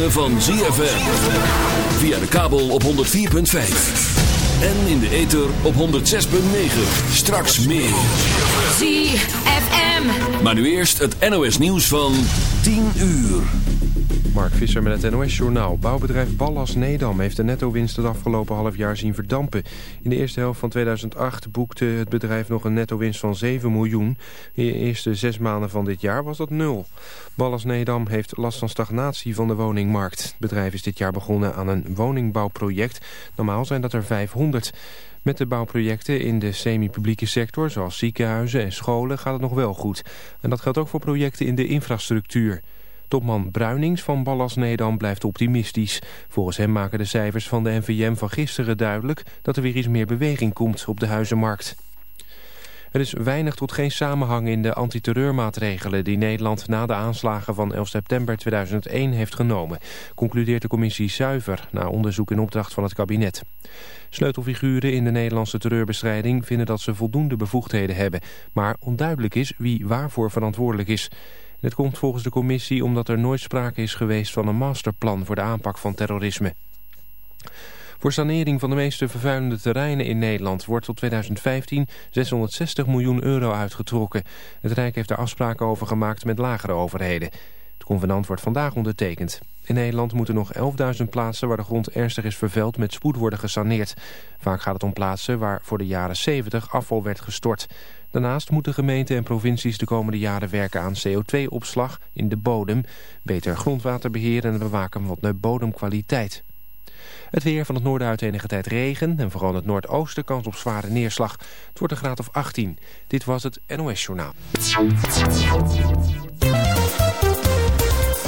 Ritme van ZFM. Via de kabel op 104.5. En in de ether op 106.9. Straks meer. ZFM. Maar nu eerst het NOS nieuws van 10 uur. Mark Visser met het NOS-journaal. Bouwbedrijf Ballas Nedam heeft de netto-winst het afgelopen half jaar zien verdampen. In de eerste helft van 2008 boekte het bedrijf nog een netto-winst van 7 miljoen. In de eerste zes maanden van dit jaar was dat nul. Ballas Nedam heeft last van stagnatie van de woningmarkt. Het bedrijf is dit jaar begonnen aan een woningbouwproject. Normaal zijn dat er 500. Met de bouwprojecten in de semi-publieke sector, zoals ziekenhuizen en scholen, gaat het nog wel goed. En dat geldt ook voor projecten in de infrastructuur. Topman Bruinings van Ballas Nedam blijft optimistisch. Volgens hem maken de cijfers van de NVM van gisteren duidelijk... dat er weer iets meer beweging komt op de huizenmarkt. Er is weinig tot geen samenhang in de antiterreurmaatregelen... die Nederland na de aanslagen van 11 september 2001 heeft genomen... concludeert de commissie Zuiver na onderzoek in opdracht van het kabinet. Sleutelfiguren in de Nederlandse terreurbestrijding vinden dat ze voldoende bevoegdheden hebben... maar onduidelijk is wie waarvoor verantwoordelijk is... Dit komt volgens de commissie omdat er nooit sprake is geweest van een masterplan voor de aanpak van terrorisme. Voor sanering van de meeste vervuilende terreinen in Nederland wordt tot 2015 660 miljoen euro uitgetrokken. Het Rijk heeft daar afspraken over gemaakt met lagere overheden. Het convenant wordt vandaag ondertekend. In Nederland moeten nog 11.000 plaatsen waar de grond ernstig is vervuild met spoed worden gesaneerd. Vaak gaat het om plaatsen waar voor de jaren 70 afval werd gestort. Daarnaast moeten gemeenten en provincies de komende jaren werken aan CO2-opslag in de bodem, beter grondwaterbeheer en bewaken van de bodemkwaliteit. Het weer van het noorden uit enige tijd regen en vooral het noordoosten kans op zware neerslag. Het wordt een graad of 18. Dit was het NOS Journaal.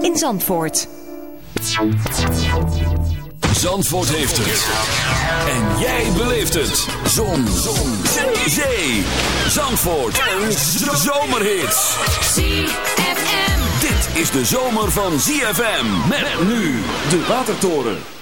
in Zandvoort. Zandvoort heeft het. En jij beleeft het. Zon. Zon. Zee. Zandvoort. Een zomerhit. ZFM. Dit is de zomer van ZFM. Met nu de Watertoren.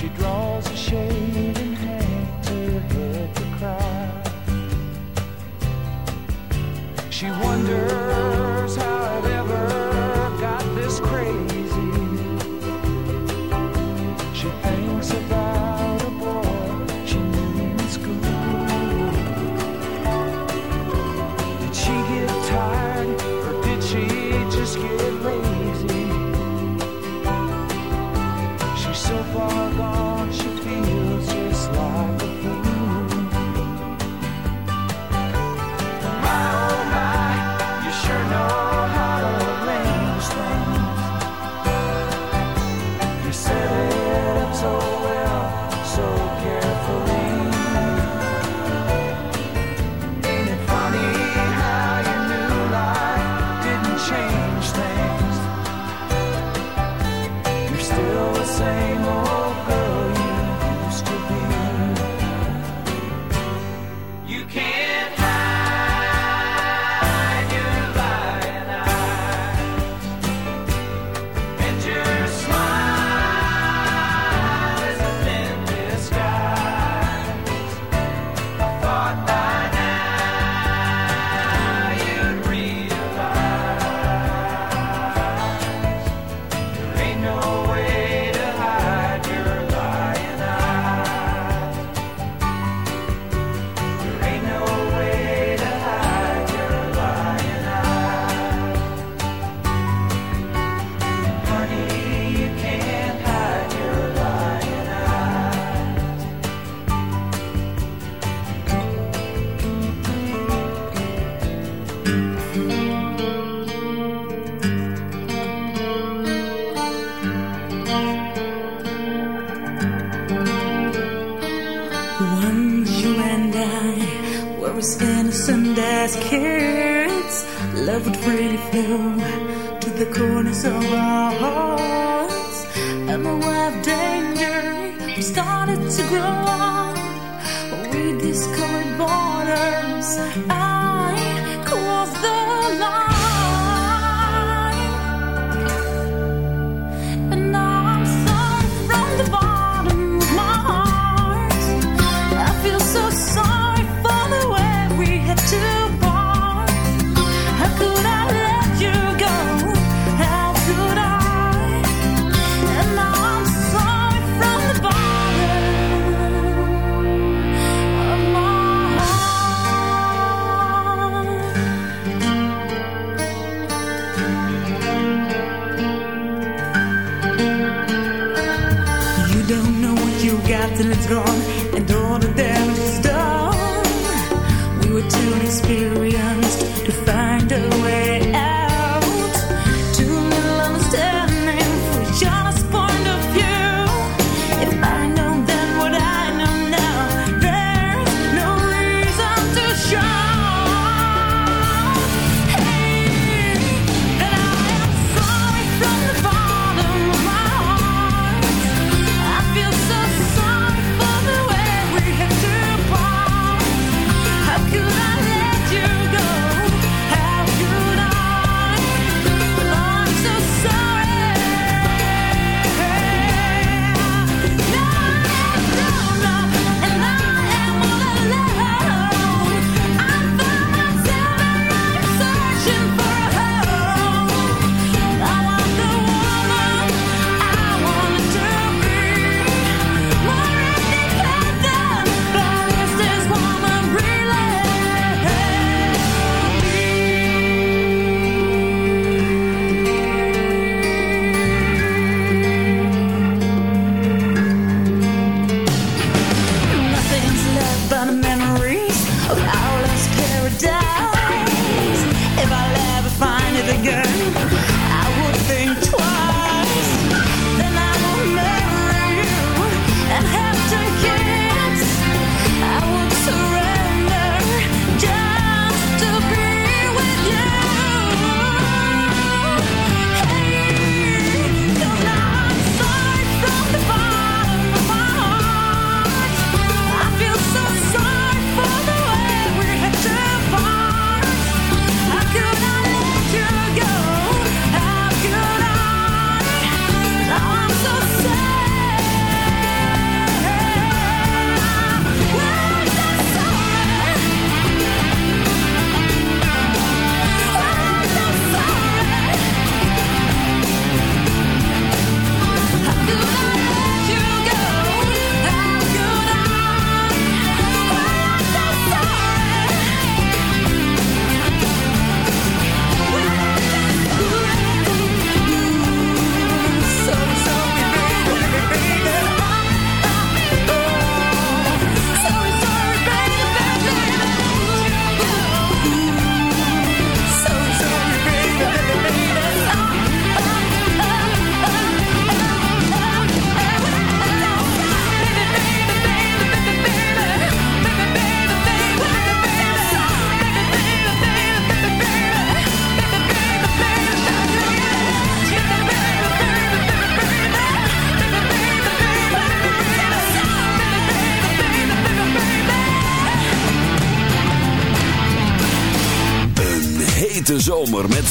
She draws a shade and hangs her head to cry. She wonders. love would really flow to the corners of our heart.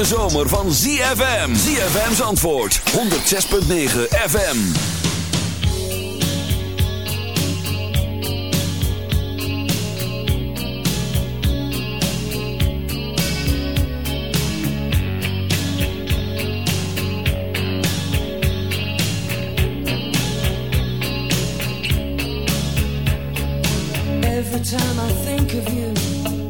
hete zomer van ZFM. ZFM's antwoord. 106.9 FM. Every time I think of you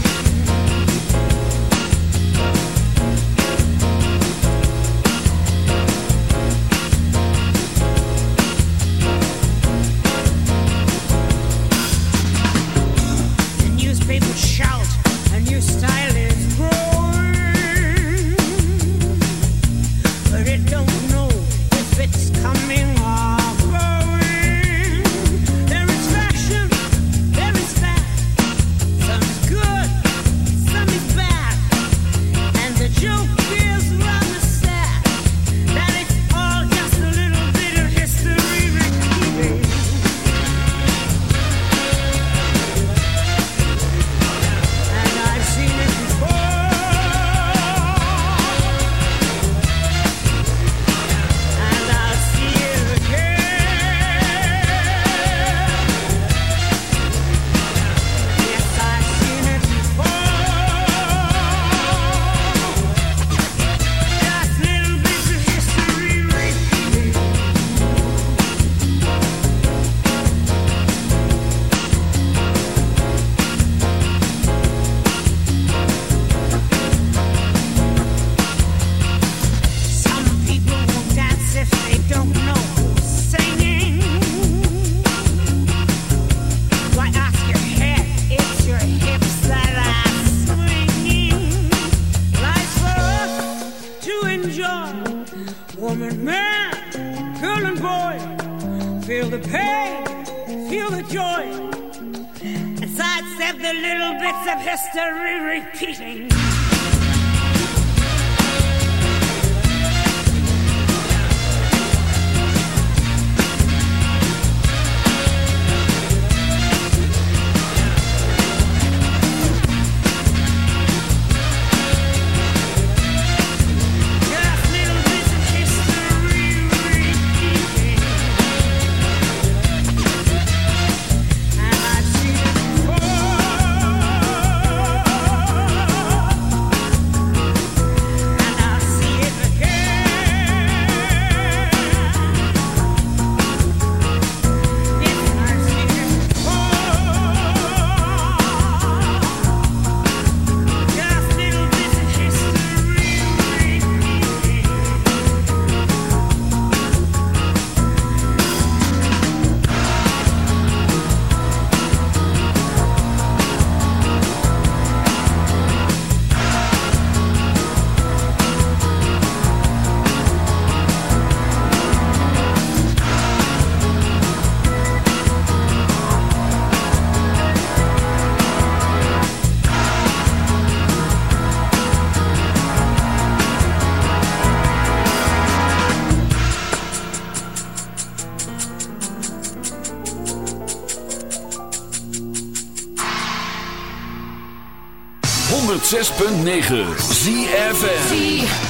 106.9 ZFN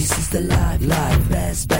This is the life, life, best, best.